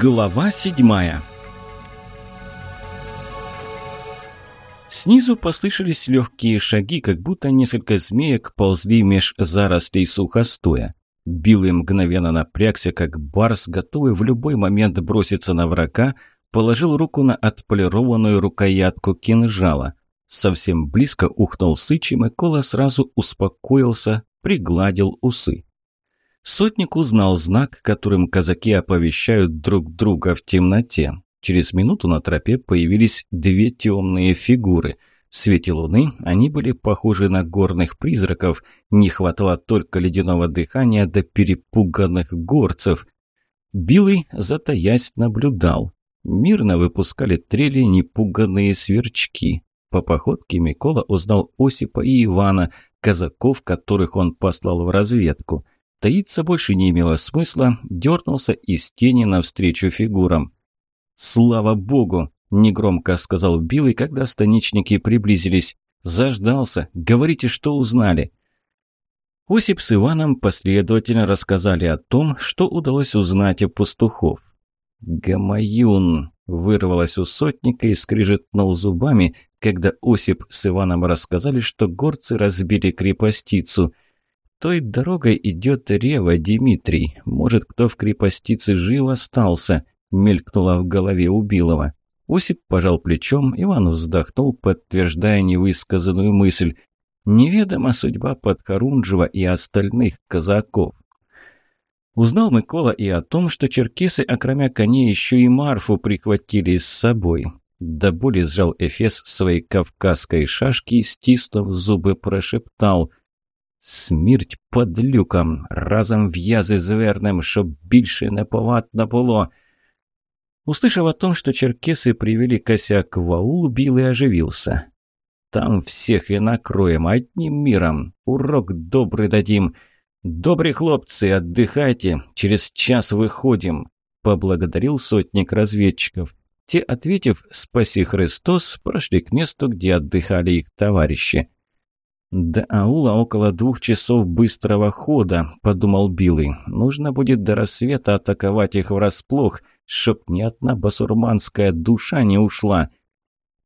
Глава седьмая Снизу послышались легкие шаги, как будто несколько змеек ползли меж зарослей сухостоя. Билый мгновенно напрягся, как барс, готовый в любой момент броситься на врага, положил руку на отполированную рукоятку кинжала. Совсем близко ухнул сыч, и Микола сразу успокоился, пригладил усы. Сотник узнал знак, которым казаки оповещают друг друга в темноте. Через минуту на тропе появились две темные фигуры. В свете луны они были похожи на горных призраков. Не хватало только ледяного дыхания до перепуганных горцев. Билый, затаясь, наблюдал. Мирно выпускали трели непуганные сверчки. По походке Микола узнал Осипа и Ивана, казаков, которых он послал в разведку. Таиться больше не имело смысла, дернулся из тени навстречу фигурам. «Слава богу!» – негромко сказал Билый, когда станичники приблизились. «Заждался. Говорите, что узнали». Осип с Иваном последовательно рассказали о том, что удалось узнать о пастухов. «Гамаюн!» – вырвалось у сотника и скрижетнул зубами, когда Осип с Иваном рассказали, что горцы разбили крепостицу. «Той дорогой идет Рева, Дмитрий. Может, кто в крепостице жив остался?» – мелькнуло в голове убилого. Осип пожал плечом, Иван вздохнул, подтверждая невысказанную мысль. «Неведома судьба Подхорунжева и остальных казаков». Узнал Микола и о том, что черкесы, окромя коней, еще и Марфу прихватили с собой. До боли сжал Эфес своей кавказской шашки и, стиснув зубы, прошептал «Смерть под люком, разом в'язи звернем, щоб більше не повадно було». Услышав о том, что черкесы привели косяк в аул, Билый оживился. «Там всех и накроем одним миром. Урок добрый дадим. Добрые хлопцы, отдыхайте. Через час выходим», — поблагодарил сотник разведчиков. Те, ответив «Спаси Христос», прошли к месту, где отдыхали их товарищи. «До аула около двух часов быстрого хода», — подумал Билый. «Нужно будет до рассвета атаковать их врасплох, чтоб ни одна басурманская душа не ушла».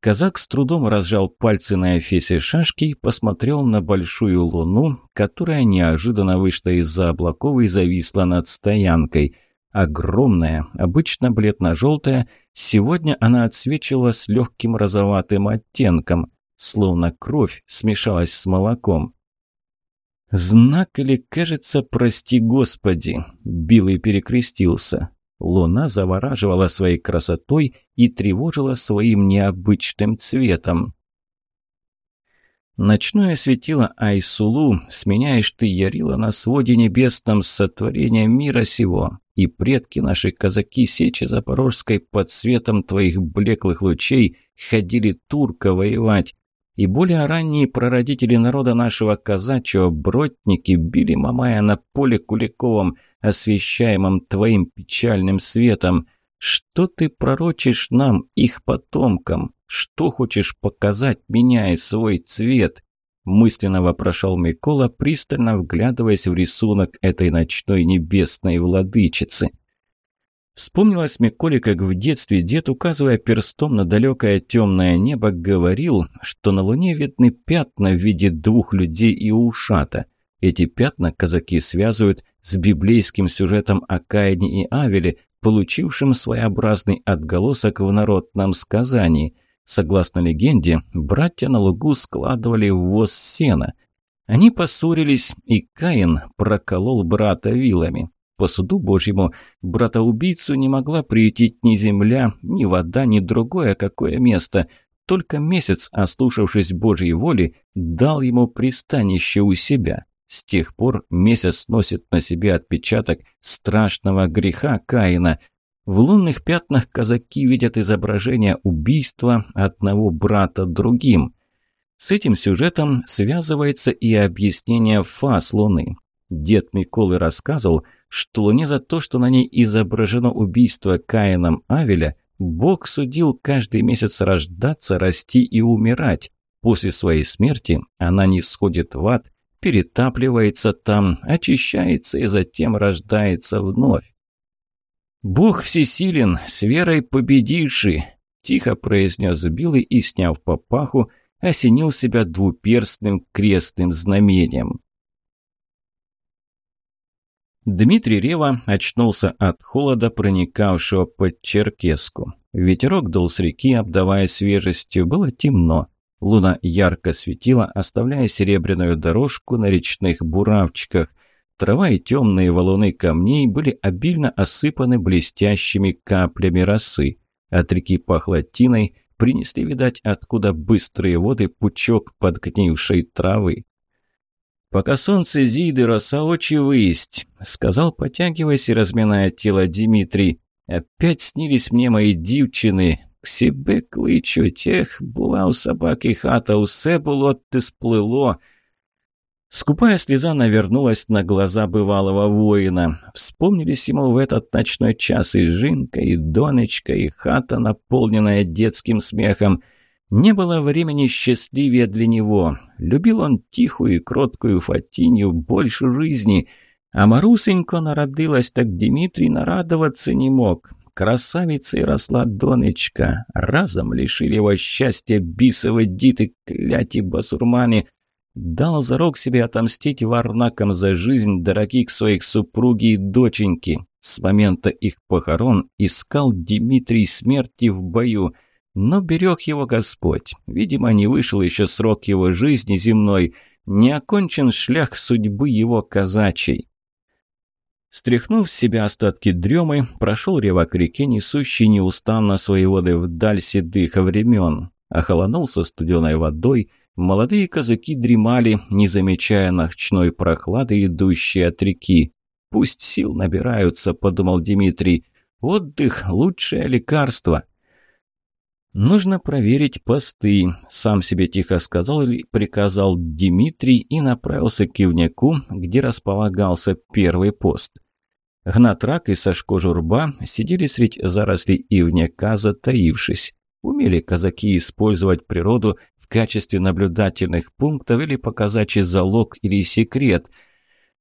Казак с трудом разжал пальцы на эфесе шашки и посмотрел на большую луну, которая неожиданно вышла из-за облаков и зависла над стоянкой. Огромная, обычно бледно-желтая, сегодня она отсвечивала с легким розоватым оттенком, словно кровь смешалась с молоком. «Знак или, кажется, прости Господи!» Билый перекрестился. Луна завораживала своей красотой и тревожила своим необычным цветом. Ночное светило Айсулу, сменяешь ты ярила на своде небесном сотворения мира сего, и предки наши казаки Сечи Запорожской под светом твоих блеклых лучей ходили турка воевать, и более ранние прародители народа нашего казачьего бродники били Мамая на поле Куликовом, освещаемом твоим печальным светом. Что ты пророчишь нам, их потомкам? Что хочешь показать, меняя свой цвет?» Мысленно вопрошал Микола, пристально вглядываясь в рисунок этой ночной небесной владычицы. Вспомнилось Миколе, как в детстве дед, указывая перстом на далекое темное небо, говорил, что на луне видны пятна в виде двух людей и ушата. Эти пятна казаки связывают с библейским сюжетом о Каине и Авеле, получившим своеобразный отголосок в народном сказании. Согласно легенде, братья на лугу складывали ввоз сена. Они поссорились, и Каин проколол брата вилами. По суду Божьему брата-убийцу не могла приютить ни земля, ни вода, ни другое какое место. Только месяц, ослушавшись Божьей воли, дал ему пристанище у себя. С тех пор месяц носит на себе отпечаток страшного греха Каина. В лунных пятнах казаки видят изображение убийства одного брата другим. С этим сюжетом связывается и объяснение фаз Луны. Дед Миколы рассказывал, что Луне за то, что на ней изображено убийство Каином Авеля, Бог судил каждый месяц рождаться, расти и умирать. После своей смерти она не сходит в ад, перетапливается там, очищается и затем рождается вновь. «Бог всесилен, с верой победивший!» – тихо произнес Билый и, сняв папаху, осенил себя двуперстным крестным знамением. Дмитрий Рева очнулся от холода, проникавшего под Черкеску. Ветерок дул с реки, обдавая свежестью, было темно. Луна ярко светила, оставляя серебряную дорожку на речных буравчиках. Трава и темные валуны камней были обильно осыпаны блестящими каплями росы. От реки пахло тиной, принесли, видать, откуда быстрые воды пучок подгнившей травы. «Пока солнце зиды, роса очи выесть», — сказал, потягиваясь и разминая тело Дмитрий. «Опять снились мне мои дівчини. К себе кличу, тех була у собаки хата, усе було ти сплыло». Скупая слеза навернулась на глаза бывалого воина. Вспомнились ему в этот ночной час и Жинка, и Донечка, и хата, наполненная детским смехом — не было времени счастливее для него. Любил он тихую и кроткую Фатинью больше жизни. А Марусенька народилась, так Дмитрий нарадоваться не мог. Красавицей росла Донечка. Разом лишили его счастья бисовы диты, кляти басурмане. Дал зарок себе отомстить варнакам за жизнь дорогих своих супруги и доченьки. С момента их похорон искал Дмитрий смерти в бою – но берег его Господь. Видимо, не вышел еще срок его жизни земной, не окончен шлях судьбы его казачей. Стряхнув с себя остатки дремы, прошел рева к реке, несущий неустанно свои воды вдаль седых времен. Охолонулся студеной водой, молодые казаки дремали, не замечая ночной прохлады, идущей от реки. «Пусть сил набираются», — подумал Дмитрий. «Отдых — лучшее лекарство». «Нужно проверить посты», – сам себе тихо сказал или приказал Дмитрий и направился к Ивняку, где располагался первый пост. Гнатрак и Сашко Журба сидели средь зарослей Ивняка, затаившись. Умели казаки использовать природу в качестве наблюдательных пунктов или показачий залог или секрет.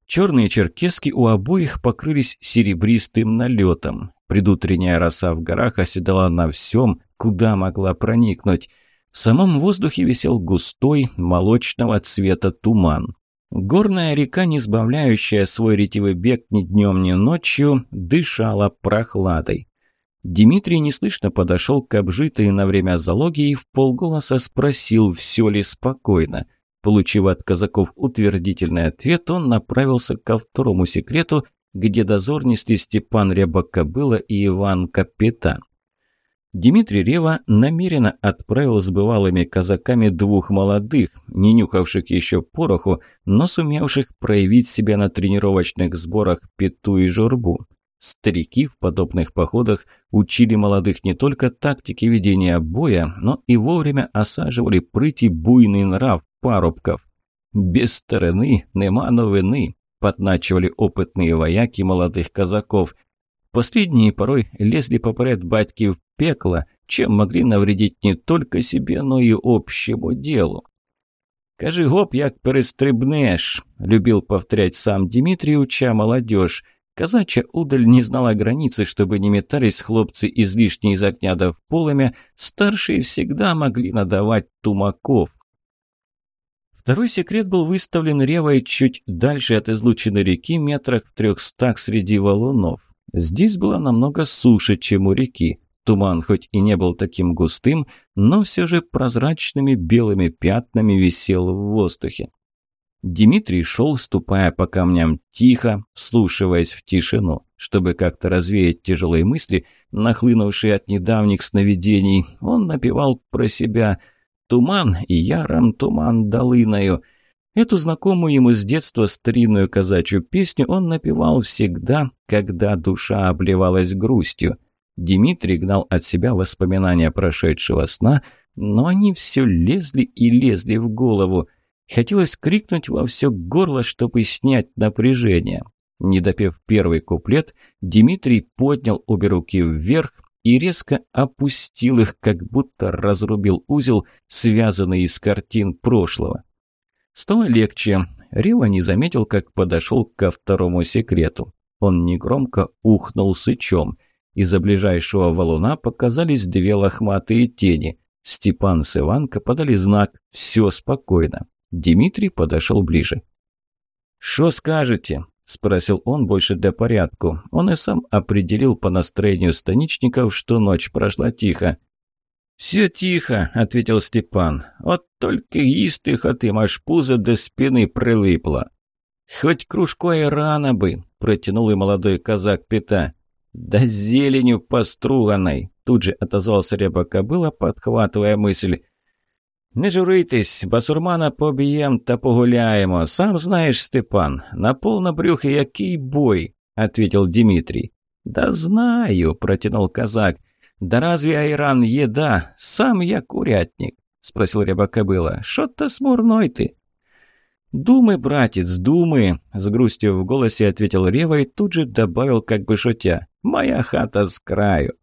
Черные черкески у обоих покрылись серебристым налетом. Предутренняя роса в горах оседала на всем, куда могла проникнуть. В самом воздухе висел густой, молочного цвета туман. Горная река, не сбавляющая свой ретивый бег ни днем, ни ночью, дышала прохладой. Дмитрий неслышно подошел к обжитой на время залоге и в полголоса спросил, все ли спокойно. Получив от казаков утвердительный ответ, он направился ко второму секрету, где дозор несли Степан Рябокобыла и Иван Капитан. Дмитрий Рева намеренно отправил с бывалыми казаками двух молодых, не нюхавших еще пороху, но сумевших проявить себя на тренировочных сборах Пету и Журбу. Старики в подобных походах учили молодых не только тактике ведения боя, но и вовремя осаживали прыть буйный нрав парубков. «Без стороны нема новины», – подначивали опытные вояки молодых казаков – Последние порой лезли поперед батьки в пекло, чем могли навредить не только себе, но и общему делу. «Кажи гоп, як перестрибнеш», – любил повторять сам Дмитрий, уча молодежь. Казачья удаль не знала границы, чтобы не метались хлопцы излишне из огня да в полымя, старшие всегда могли надавать тумаков. Второй секрет был выставлен ревой чуть дальше от излученной реки, метрах в трехстах среди валунов. Здесь было намного суше, чем у реки. Туман хоть и не был таким густым, но все же прозрачными белыми пятнами висел в воздухе. Дмитрий шел, ступая по камням тихо, вслушиваясь в тишину, чтобы как-то развеять тяжелые мысли, нахлынувшие от недавних сновидений. Он напевал про себя «Туман и яром туман долыною», Эту знакомую ему с детства старинную казачью песню он напевал всегда, когда душа обливалась грустью. Дмитрий гнал от себя воспоминания прошедшего сна, но они все лезли и лезли в голову. Хотелось крикнуть во все горло, чтобы снять напряжение. Не допев первый куплет, Дмитрий поднял обе руки вверх и резко опустил их, как будто разрубил узел, связанный из картин прошлого. Стало легче. Рива не заметил, как подошел ко второму секрету. Он негромко ухнул сычом. Из-за ближайшего валуна показались две лохматые тени. Степан с Иванко подали знак «Все спокойно». Дмитрий подошел ближе. «Что скажете?» – спросил он больше для порядку. Он и сам определил по настроению станичников, что ночь прошла тихо. «Все тихо», – ответил Степан. «Вот только истых от им аж пузо до спины прилипло». «Хоть кружко и рано бы», – протянул и молодой казак Пета. «Да зеленью поструганной», – тут же отозвался ряба кобыла, подхватывая мысль. «Не журитесь, басурмана поб'єм та погуляємо. Сам знаєш, Степан, на полно брюхе який бой», – ответил Дмитрий. «Да знаю», – протянул казак. «Да разве айран еда? Сам я курятник», – спросил ряба кобыла. «Шо-то смурной ты». «Думай, братец, думай!» – с грустью в голосе ответил Рева и тут же добавил, как бы шутя. «Моя хата с краю.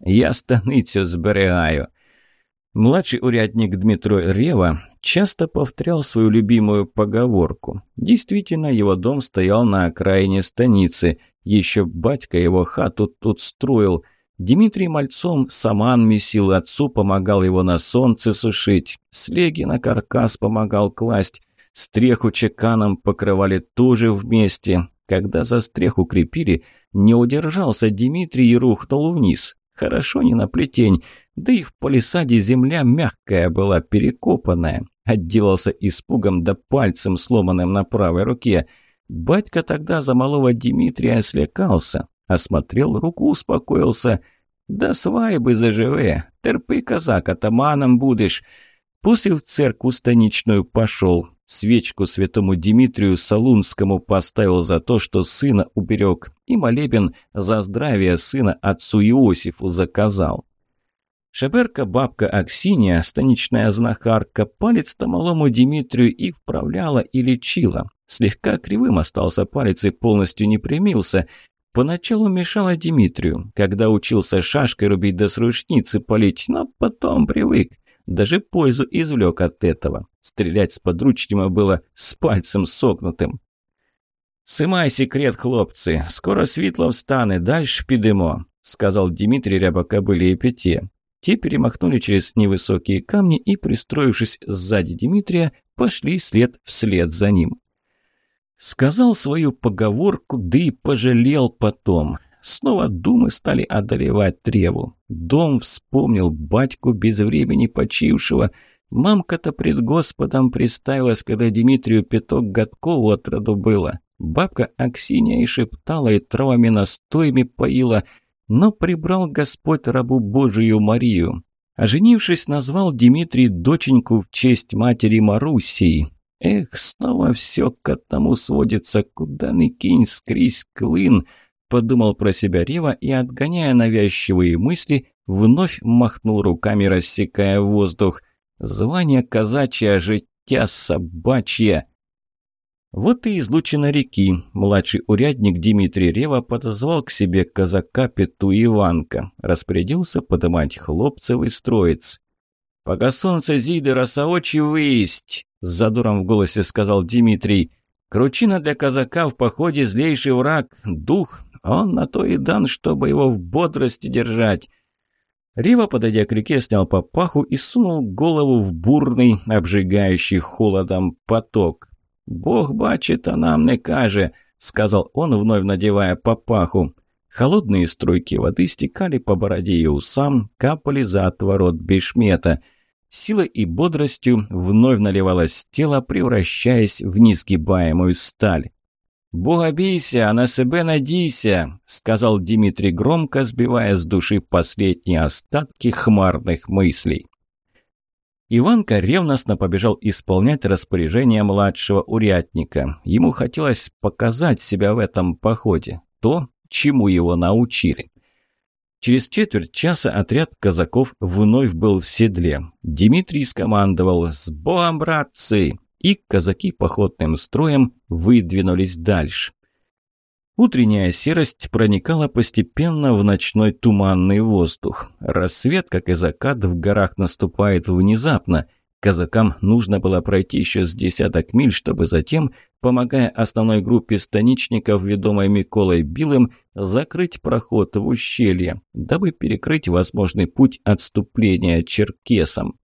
Я станицю зберегаю». Младший урядник Дмитро Рева часто повторял свою любимую поговорку. Действительно, его дом стоял на окраине станицы. Еще батька его хату тут строил. Дмитрий мальцом саман месил, отцу помогал его на солнце сушить. Слеги на каркас помогал класть. Стреху чеканом покрывали тоже вместе. Когда за стреху крепили, не удержался Дмитрий и рухнул вниз. Хорошо не на плетень, да и в палисаде земля мягкая была, перекопанная. Отделался испугом да пальцем, сломанным на правой руке. Батька тогда за малого Дмитрия слякался, осмотрел руку, успокоился. «Да свайбы заживе, терпи, казак, атаманом будешь». После в церкву станичную пошел, свечку святому Дмитрию Солунскому поставил за то, что сына уберег, и молебен за здравие сына отцу Иосифу заказал. Шеберка бабка Аксинья, станичная знахарка, палец-то малому Дмитрию и вправляла, и лечила. Слегка кривым остался палец и полностью не примился. Поначалу мешала Дмитрию, когда учился шашкой рубить до да с ручницы полить, но потом привык. Даже пользу извлек от этого. Стрелять с подручнего было с пальцем согнутым. «Сымай секрет, хлопцы, скоро светло встане, дальше підемо», сказал Дмитрий Рябокобыле и Пете. Те перемахнули через невысокие камни и, пристроившись сзади Дмитрия, пошли след вслед за ним. Сказал свою поговорку, да и пожалел потом. Снова думы стали одолевать треву. Дом вспомнил батьку без времени почившего. Мамка-то пред Господом приставилась, когда Дмитрию пяток годков от роду было. Бабка Аксинья и шептала, и травами настоями поила, но прибрал Господь рабу Божию Марию. Оженившись, назвал Дмитрий доченьку в честь матери Марусии. Эх, снова все к одному сводится, куда ни кинь, скрізь клин — подумал про себя Рева и, отгоняя навязчивые мысли, вновь махнул руками, рассекая воздух. «Звание казачье, життя собачье!» Вот и излучина реки. Младший урядник Дмитрий Рева подозвал к себе казака Пету Иванка. Распорядился подымать хлопцев и строец. «Пока солнце зиды росоочи выесть!» С задором в голосе сказал Дмитрий. «Кручина для казака в походе злейший враг, дух, он на то и дан, чтобы его в бодрости держать. Рива, подойдя к реке, снял папаху и сунул голову в бурный, обжигающий холодом поток. «Бог бачит, а нам не каже», — сказал он, вновь надевая папаху. Холодные струйки воды стекали по бороде и усам, капали за отворот бешмета. Силой и бодростью вновь наливалось тело, превращаясь в несгибаемую сталь. «Бога бейся, а на себе надійся», — сказал Дмитрий громко, сбивая с души последние остатки хмарных мыслей. Иванка ревностно побежал исполнять распоряжение младшего урядника. Ему хотелось показать себя в этом походе, то, чему его научили. Через четверть часа отряд казаков вновь был в седле. Дмитрий скомандовал «С Богом, братцы!» И казаки походным строем выдвинулись дальше. Утренняя серость проникала постепенно в ночной туманный воздух. Рассвет, как и закат, в горах наступает внезапно. Казакам нужно было пройти еще с десяток миль, чтобы затем, помогая основной группе станичников, ведомой Миколой Билым, закрыть проход в ущелье, дабы перекрыть возможный путь отступления черкесам.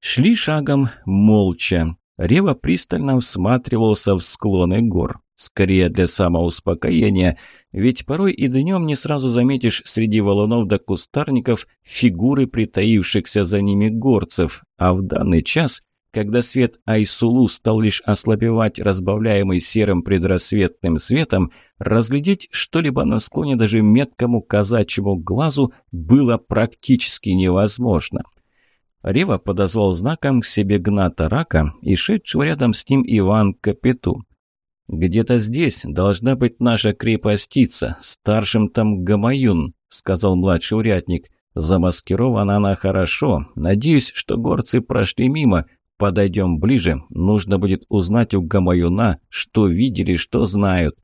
Шли шагом молча. Рева пристально всматривался в склоны гор. Скорее для самоуспокоения, ведь порой и днем не сразу заметишь среди валунов да кустарников фигуры притаившихся за ними горцев, а в данный час, когда свет Айсулу стал лишь ослабевать, разбавляемый серым предрассветным светом, разглядеть что-либо на склоне даже меткому казачьему глазу было практически невозможно. Рева подозвал знаком к себе Гната Рака и шедшего рядом с ним Иван Капиту. «Где-то здесь должна быть наша крепостица, старшим там Гамаюн», — сказал младший урядник. «Замаскирована она хорошо. Надеюсь, что горцы прошли мимо. Подойдем ближе. Нужно будет узнать у Гамаюна, что видели, что знают».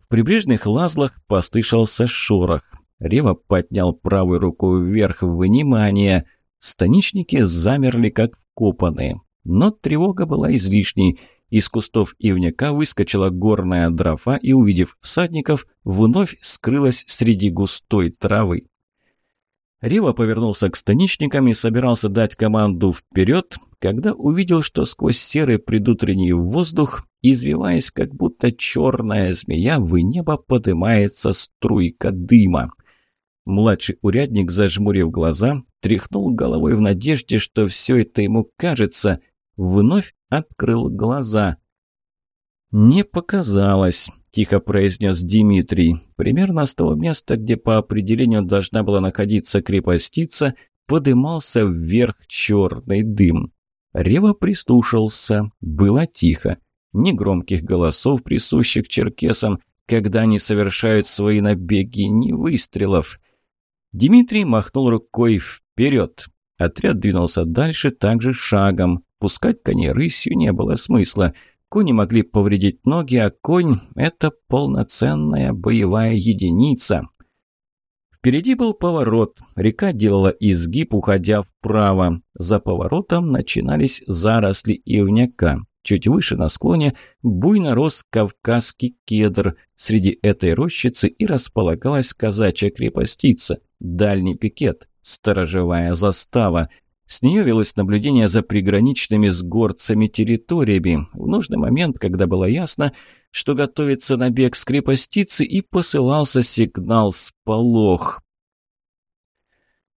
В прибрежных лазлах послышался шорох. Рева поднял правую руку вверх в внимание. Станичники замерли, как вкопанные. Но тревога была излишней — из кустов ивняка выскочила горная дрофа и, увидев всадников, вновь скрылась среди густой травы. Рива повернулся к станичникам и собирался дать команду вперед, когда увидел, что сквозь серый предутренний воздух, извиваясь, как будто черная змея, в небо поднимается струйка дыма. Младший урядник, зажмурив глаза, тряхнул головой в надежде, что все это ему кажется, вновь открыл глаза. «Не показалось», – тихо произнес Дмитрий. Примерно с того места, где по определению должна была находиться крепостица, подымался вверх черный дым. Рева прислушался. Было тихо. Ни громких голосов, присущих черкесам, когда они совершают свои набеги, ни выстрелов. Дмитрий махнул рукой вперед. Отряд двинулся дальше также шагом. Пускать коней рысью не было смысла. Кони могли повредить ноги, а конь – это полноценная боевая единица. Впереди был поворот. Река делала изгиб, уходя вправо. За поворотом начинались заросли ивняка. Чуть выше на склоне буйно рос кавказский кедр. Среди этой рощицы и располагалась казачья крепостица, дальний пикет, сторожевая застава – с нее велось наблюдение за приграничными с горцами территориями. В нужный момент, когда было ясно, что готовится набег с крепостицы, и посылался сигнал «Сполох».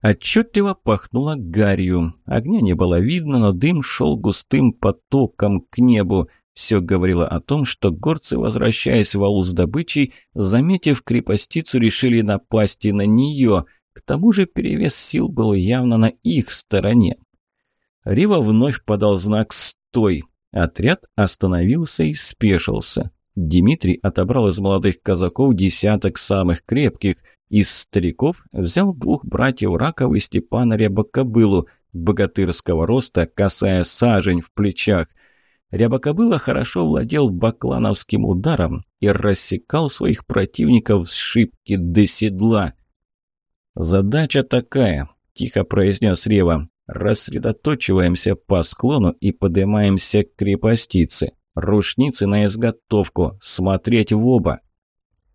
Отчетливо пахнуло гарью. Огня не было видно, но дым шел густым потоком к небу. Все говорило о том, что горцы, возвращаясь в аул с добычей, заметив крепостицу, решили напасть и на нее – к тому же перевес сил был явно на их стороне. Рива вновь подал знак «Стой!». Отряд остановился и спешился. Дмитрий отобрал из молодых казаков десяток самых крепких. Из стариков взял двух братьев Ракова и Степана Рябокобылу, богатырского роста, касая сажень в плечах. Рябокобыла хорошо владел баклановским ударом и рассекал своих противников с шибки до седла. «Задача такая», – тихо произнес Рева. «Рассредоточиваемся по склону и поднимаемся к крепостице. Рушницы на изготовку, смотреть в оба».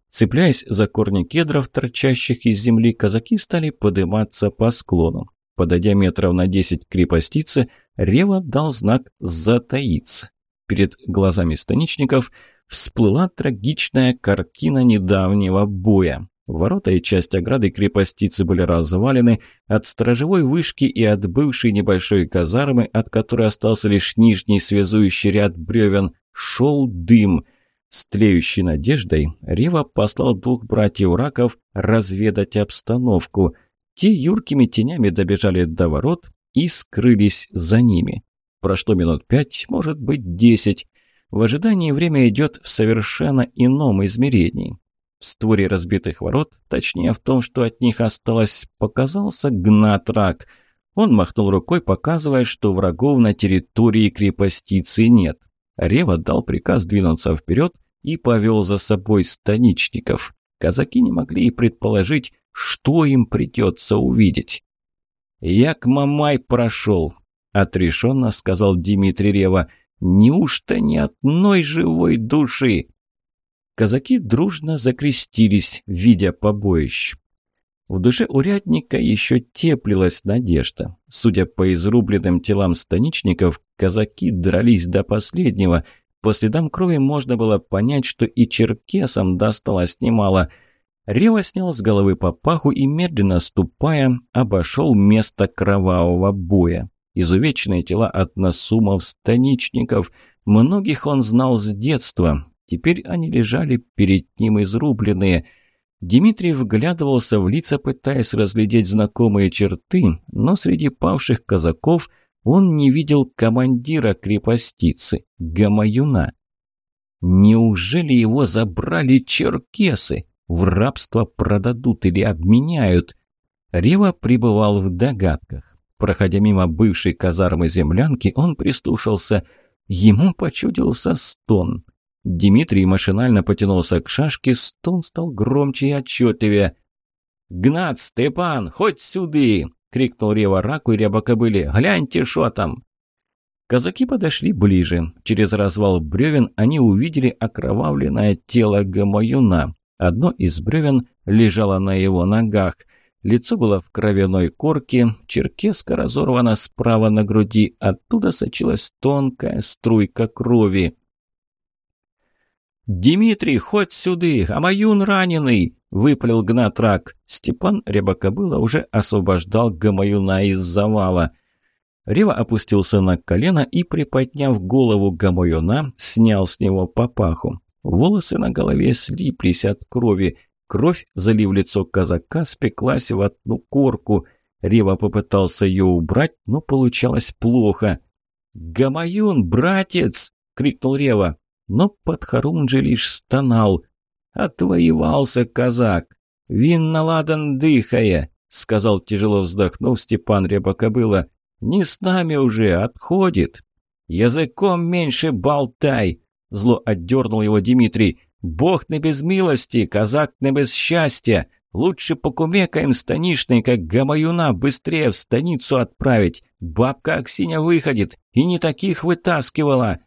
Цепляясь за корни кедров, торчащих из земли, казаки стали подниматься по склону. Подойдя метров на десять к крепостице, Рева дал знак «затаиться». Перед глазами станичников всплыла трагичная картина недавнего боя. Ворота и часть ограды крепостицы были развалены, от сторожевой вышки и от бывшей небольшой казармы, от которой остался лишь нижний связующий ряд бревен, шел дым. С тлеющей надеждой Рива послал двух братьев Раков разведать обстановку. Те юркими тенями добежали до ворот и скрылись за ними. Прошло минут пять, может быть, десять. В ожидании время идет в совершенно ином измерении. В створе разбитых ворот, точнее в том, что от них осталось, показался гнатрак. Он махнул рукой, показывая, что врагов на территории крепостицы нет. Рева дал приказ двинуться вперед и повел за собой станичников. Казаки не могли и предположить, что им придется увидеть. «Як Мамай прошел», – отрешенно сказал Дмитрий Рева. «Неужто ни одной живой души?» Казаки дружно закрестились, видя побоище. В душе урядника еще теплилась надежда. Судя по изрубленным телам станичников, казаки дрались до последнего. По следам крови можно было понять, что и черкесам досталось немало. Рева снял с головы папаху и, медленно ступая, обошел место кровавого боя. Изувеченные тела от насумов станичников. Многих он знал с детства. Теперь они лежали перед ним изрубленные – Дмитрий вглядывался в лица, пытаясь разглядеть знакомые черты, но среди павших казаков он не видел командира крепостицы, Гамаюна. Неужели его забрали черкесы? В рабство продадут или обменяют? Рева пребывал в догадках. Проходя мимо бывшей казармы землянки, он прислушался. Ему почудился стон – Дмитрий машинально потянулся к шашке, стон стал громче и отчетливее. «Гнат, Степан, хоть сюды!» — крикнул Рева раку и ряба кобыли. «Гляньте, что там!» Казаки подошли ближе. Через развал бревен они увидели окровавленное тело Гамаюна. Одно из бревен лежало на его ногах. Лицо было в кровяной корке, черкеска разорвана справа на груди, оттуда сочилась тонкая струйка крови. «Димитрий, хоть сюды! Амаюн раненый!» – выпалил Гнатрак. Степан Рябокобыла уже освобождал Гамаюна из завала. Рева опустился на колено и, приподняв голову Гамаюна, снял с него папаху. Волосы на голове слиплись от крови. Кровь, залив лицо казака, спеклась в одну корку. Рева попытался ее убрать, но получалось плохо. «Гамаюн, братец!» — крикнул Рева но Подхорунжи лишь стонал. «Отвоевался казак! Винно ладан дыхая!» — сказал, тяжело вздохнув Степан Рябокобыла. «Не с нами уже, отходит!» «Языком меньше болтай!» — зло отдернул его Дмитрий. «Бог не без милости, казак не без счастья! Лучше покумекаем станишной, как гамаюна, быстрее в станицу отправить! Бабка Аксиня выходит и не таких вытаскивала!»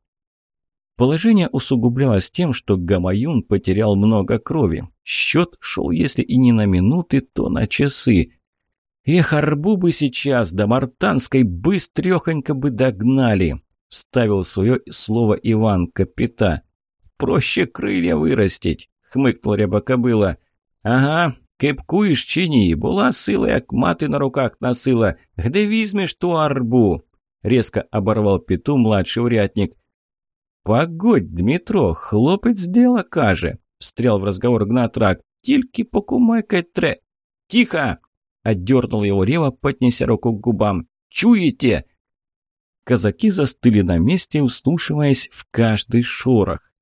Положение усугублялось тем, что Гамаюн потерял много крови. Счет шел, если и не на минуты, то на часы. «Эх, арбу бы сейчас, да мартанской быстрехонько бы догнали!» — вставил свое слово Иван Капита. «Проще крылья вырастить!» — хмыкнул рябокобыла. «Ага, кепкуєш чи ні? Була сила, як мати на руках носила. Где візьмеш ту арбу?» Резко оборвал Пету младший урядник. «Погодь, Дмитро, хлопець дела каже», – встрял в разговор Гнатрак. «Тільки покумайкать тре...» «Тихо!» – отдернул его Рева, поднеся руку к губам. «Чуете?» Казаки застыли на месте, услушиваясь в каждый шорох.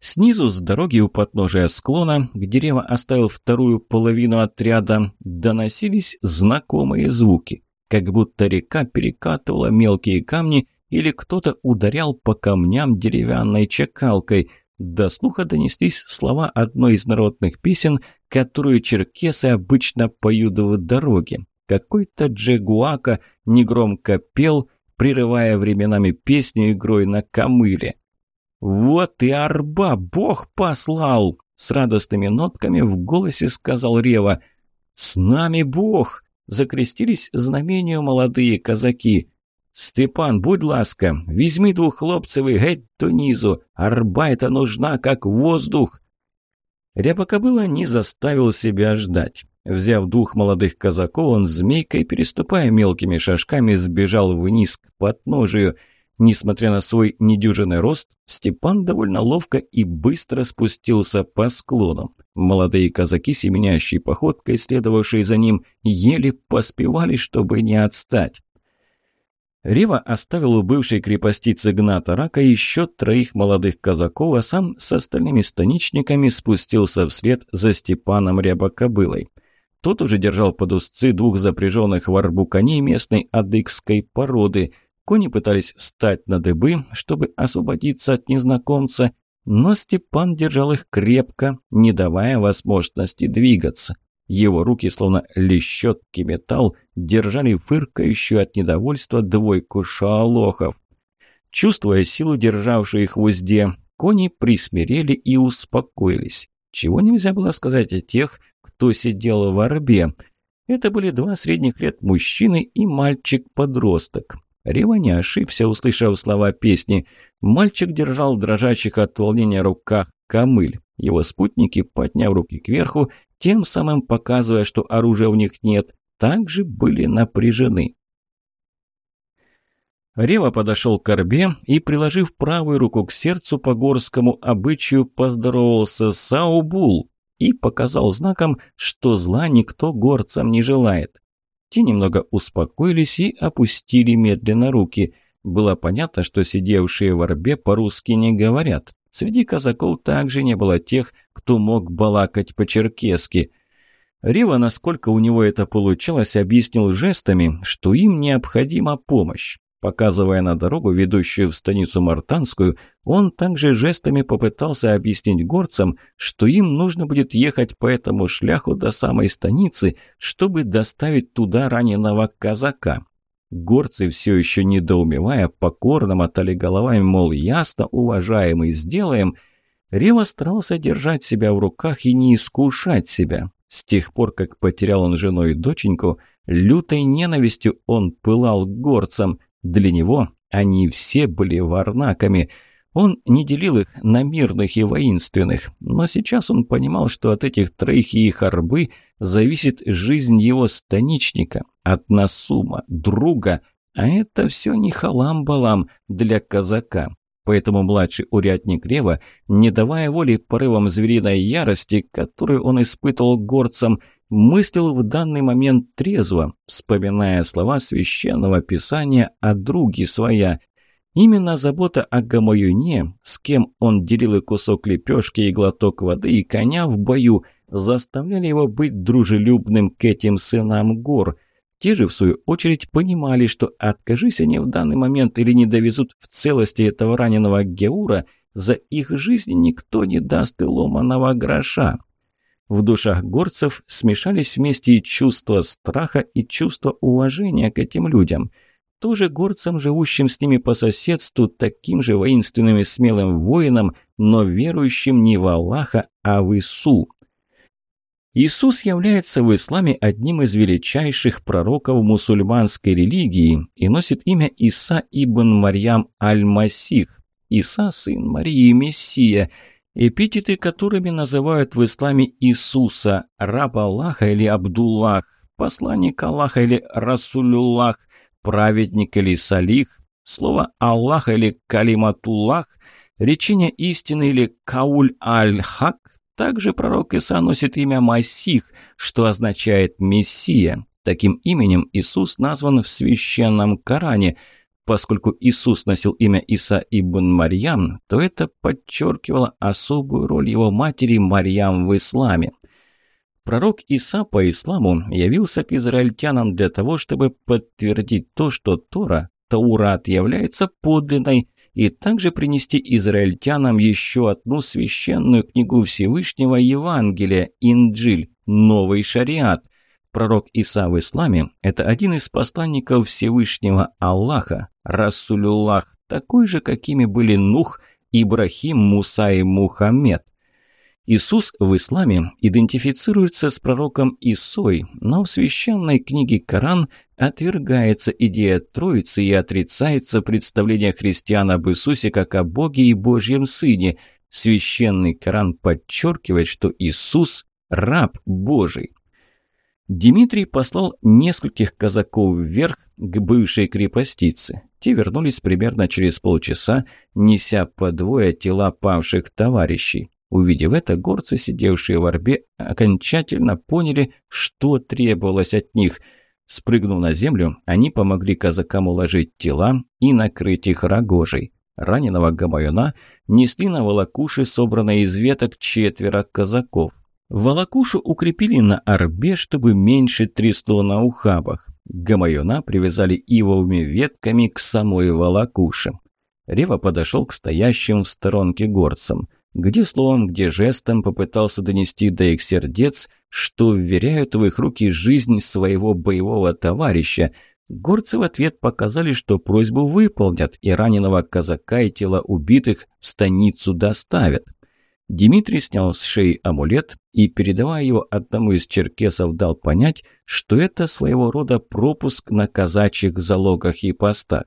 Снизу с дороги у подножия склона, где Рева оставил вторую половину отряда, доносились знакомые звуки, как будто река перекатывала мелкие камни или кто-то ударял по камням деревянной чекалкой. До слуха донеслись слова одной из народных песен, которую черкесы обычно поют в дороге. Какой-то джегуака негромко пел, прерывая временами песню игрой на камыле. «Вот и арба, бог послал!» С радостными нотками в голосе сказал Рева. «С нами бог!» Закрестились знамению молодые казаки. «Степан, будь ласка, візьми двух хлопцев и геть донизу. Арбайта нужна, как воздух!» Рябокобыла не заставил себя ждать. Взяв двух молодых казаков, он змейкой, переступая мелкими шажками, сбежал вниз к подножию. Несмотря на свой недюжинный рост, Степан довольно ловко и быстро спустился по склону. Молодые казаки, семенящие походкой, следовавшие за ним, еле поспевали, чтобы не отстать. Рива оставил у бывшей крепостицы Гната Рака еще троих молодых казаков, а сам с остальными станичниками спустился вслед за Степаном Рябокобылой. Тот уже держал под узцы двух запряженных в арбу коней местной адыгской породы. Кони пытались встать на дыбы, чтобы освободиться от незнакомца, но Степан держал их крепко, не давая возможности двигаться. Его руки, словно лещетки металл, держали фыркающую от недовольства двойку шаолохов. Чувствуя силу, державшую их в узде, кони присмирели и успокоились. Чего нельзя было сказать о тех, кто сидел в орбе. Это были два средних лет мужчины и мальчик-подросток. Рева не ошибся, услышав слова песни. Мальчик держал в дрожащих от волнения руках камыль. Его спутники, подняв руки кверху, тем самым показывая, что оружия у них нет, также были напряжены. Рева подошел к корбе и, приложив правую руку к сердцу по горскому обычаю, поздоровался с Саубул и показал знаком, что зла никто горцам не желает. Те немного успокоились и опустили медленно руки. Было понятно, что сидевшие в орбе по-русски не говорят. Среди казаков также не было тех, кто мог балакать по-черкесски. Рива, насколько у него это получалось, объяснил жестами, что им необходима помощь. Показывая на дорогу, ведущую в станицу Мартанскую, он также жестами попытался объяснить горцам, что им нужно будет ехать по этому шляху до самой станицы, чтобы доставить туда раненого казака. Горцы, все еще недоумевая, покорно мотали головами, мол, ясно, уважаемый, сделаем. Рева старался держать себя в руках и не искушать себя. С тех пор, как потерял он жену и доченьку, лютой ненавистью он пылал горцам. Для него они все были варнаками – он не делил их на мирных и воинственных, но сейчас он понимал, что от этих троих и их арбы зависит жизнь его станичника, от Насума, друга, а это все не халам-балам для казака. Поэтому младший урядник Рева, не давая воли порывам звериной ярости, которую он испытывал горцам, мыслил в данный момент трезво, вспоминая слова священного писания о друге своя – Именно забота о Гамаюне, с кем он делил и кусок лепешки, и глоток воды, и коня в бою, заставляли его быть дружелюбным к этим сынам гор. Те же, в свою очередь, понимали, что откажись они в данный момент или не довезут в целости этого раненого Геура, за их жизни никто не даст и ломаного гроша. В душах горцев смешались вместе и чувство страха, и чувство уважения к этим людям – тоже горцам, живущим с ними по соседству, таким же воинственным и смелым воинам, но верующим не в Аллаха, а в Ису. Иисус является в исламе одним из величайших пророков мусульманской религии и носит имя Иса ибн Марьям аль-Масих, Иса – сын Марии Мессия, эпитеты которыми называют в исламе Иисуса, раб Аллаха или Абдуллах, посланник Аллаха или Расулюллах – праведник или салих, слово «Аллах» или «Калиматуллах», речение истины или «Кауль аль-Хак», также пророк Иса носит имя Масих, что означает «Мессия». Таким именем Иисус назван в священном Коране. Поскольку Иисус носил имя Иса ибн Марьям, то это подчеркивало особую роль его матери Марьям в исламе. Пророк Иса по исламу явился к израильтянам для того, чтобы подтвердить то, что Тора, Таурат, является подлинной, и также принести израильтянам еще одну священную книгу Всевышнего Евангелия, Инджиль, новый шариат. Пророк Иса в исламе – это один из посланников Всевышнего Аллаха, Расулюллах, такой же, какими были Нух, Ибрахим, Муса и Мухаммед. Иисус в исламе идентифицируется с пророком Исой, но в священной книге Коран отвергается идея Троицы и отрицается представление христиан об Иисусе как о Боге и Божьем Сыне. Священный Коран подчеркивает, что Иисус – раб Божий. Дмитрий послал нескольких казаков вверх к бывшей крепостице. Те вернулись примерно через полчаса, неся по двое тела павших товарищей. Увидев это, горцы, сидевшие в орбе, окончательно поняли, что требовалось от них. Спрыгнув на землю, они помогли казакам уложить тела и накрыть их рогожей. Раненого Гамаюна несли на волокуши, собранной из веток, четверо казаков. Волокушу укрепили на орбе, чтобы меньше трясло на ухабах. Гамаюна привязали ивовыми ветками к самой волокуше. Рева подошел к стоящим в сторонке горцам – где словом, где жестом попытался донести до их сердец, что вверяют в их руки жизнь своего боевого товарища. Горцы в ответ показали, что просьбу выполнят, и раненого казака и тела убитых в станицу доставят. Дмитрий снял с шеи амулет и, передавая его одному из черкесов, дал понять, что это своего рода пропуск на казачьих залогах и постах.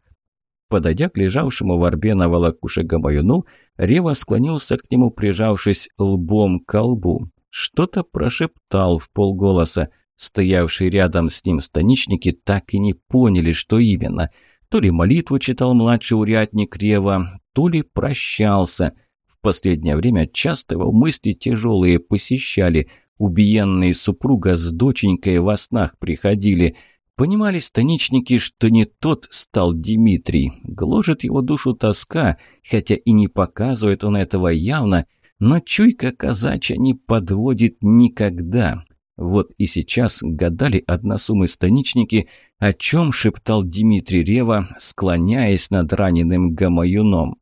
Подойдя к лежавшему в орбе на волокуше Гамаюну, Рева склонился к нему, прижавшись лбом к лбу. Что-то прошептал в полголоса. Стоявшие рядом с ним станичники так и не поняли, что именно. То ли молитву читал младший урядник Рева, то ли прощался – последнее время часто его мысли тяжелые посещали. Убиенные супруга с доченькой во снах приходили. Понимали станичники, что не тот стал Дмитрий. Гложет его душу тоска, хотя и не показывает он этого явно, но чуйка казачья не подводит никогда. Вот и сейчас гадали односумы станичники, о чем шептал Дмитрий Рева, склоняясь над раненым Гамаюном.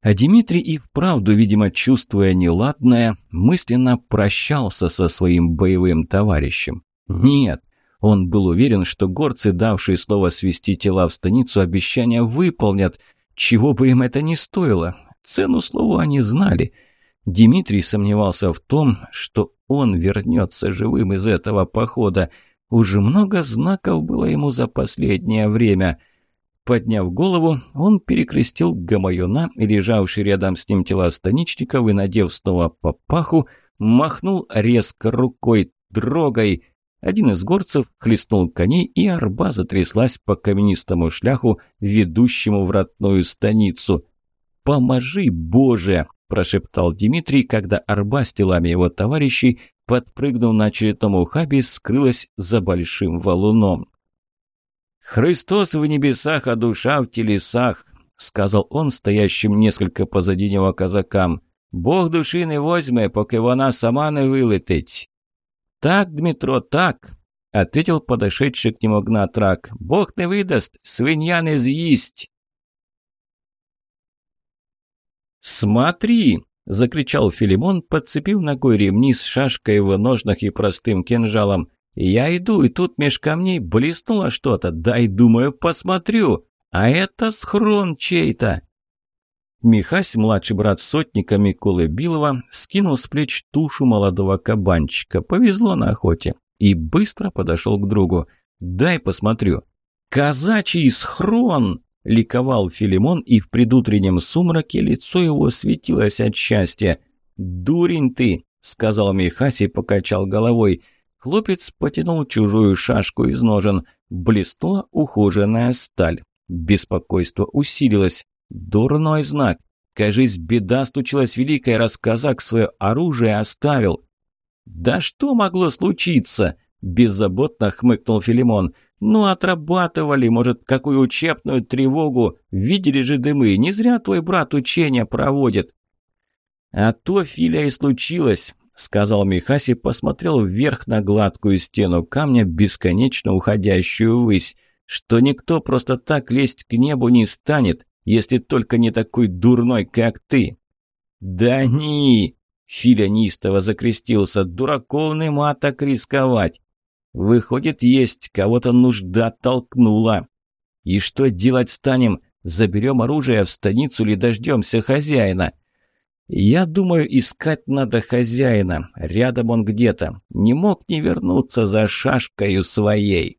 А Дмитрий и вправду, видимо, чувствуя неладное, мысленно прощался со своим боевым товарищем. Нет, он был уверен, что горцы, давшие слово свести тела в станицу, обещания выполнят, чего бы им это ни стоило. Цену слова они знали. Дмитрий сомневался в том, что он вернется живым из этого похода. Уже много знаков было ему за последнее время. Подняв голову, он перекрестил Гамаюна лежавший рядом с ним тела станичников и, надев снова папаху, махнул резко рукой «Дрогой!». Один из горцев хлестнул коней, и арба затряслась по каменистому шляху, ведущему в родную станицу. «Поможи, Боже!» – прошептал Дмитрий, когда арба с телами его товарищей, подпрыгнув на очередном ухабе, скрылась за большим валуном. «Христос в небесах, а душа в телесах», — сказал он стоящим несколько позади него казакам. «Бог души не возьме, поки вона сама не вилетить». «Так, Дмитро, так», — ответил подошедший к нему гнатрак. «Бог не выдаст, свинья не з'їсть». «Смотри!» – закричал Филимон, подцепив ногой ремни с шашкой в ножнах и простым кинжалом. Я иду, и тут меж камней блеснуло что-то. Дай, думаю, посмотрю. А это схрон чей-то. Михась, младший брат сотника Миколы Билова, скинул с плеч тушу молодого кабанчика. Повезло на охоте. И быстро подошел к другу. «Дай посмотрю». «Казачий схрон!» — ликовал Филимон, и в предутреннем сумраке лицо его светилось от счастья. «Дурень ты!» — сказал Михась и покачал головой. Хлопец потянул чужую шашку из ножен. Блеснула ухоженная сталь. Беспокойство усилилось. Дурной знак. Кажись, беда стучилась великая, раз казак свое оружие оставил. «Да что могло случиться?» – беззаботно хмыкнул Филимон. «Ну, отрабатывали, может, какую учебную тревогу. Видели же дымы, не зря твой брат учения проводит». «А то, Филя, и случилось сказал Михаси, посмотрел вверх на гладкую стену камня, бесконечно уходящую ввысь, что никто просто так лезть к небу не станет, если только не такой дурной, как ты. «Да не!» — Филя неистово закрестился. «Дураков нема так рисковать!» «Выходит, есть, кого-то нужда толкнула!» «И что делать станем? Заберем оружие в станицу или дождемся хозяина?» «Я думаю, искать надо хозяина. Рядом он где-то. Не мог не вернуться за шашкою своей».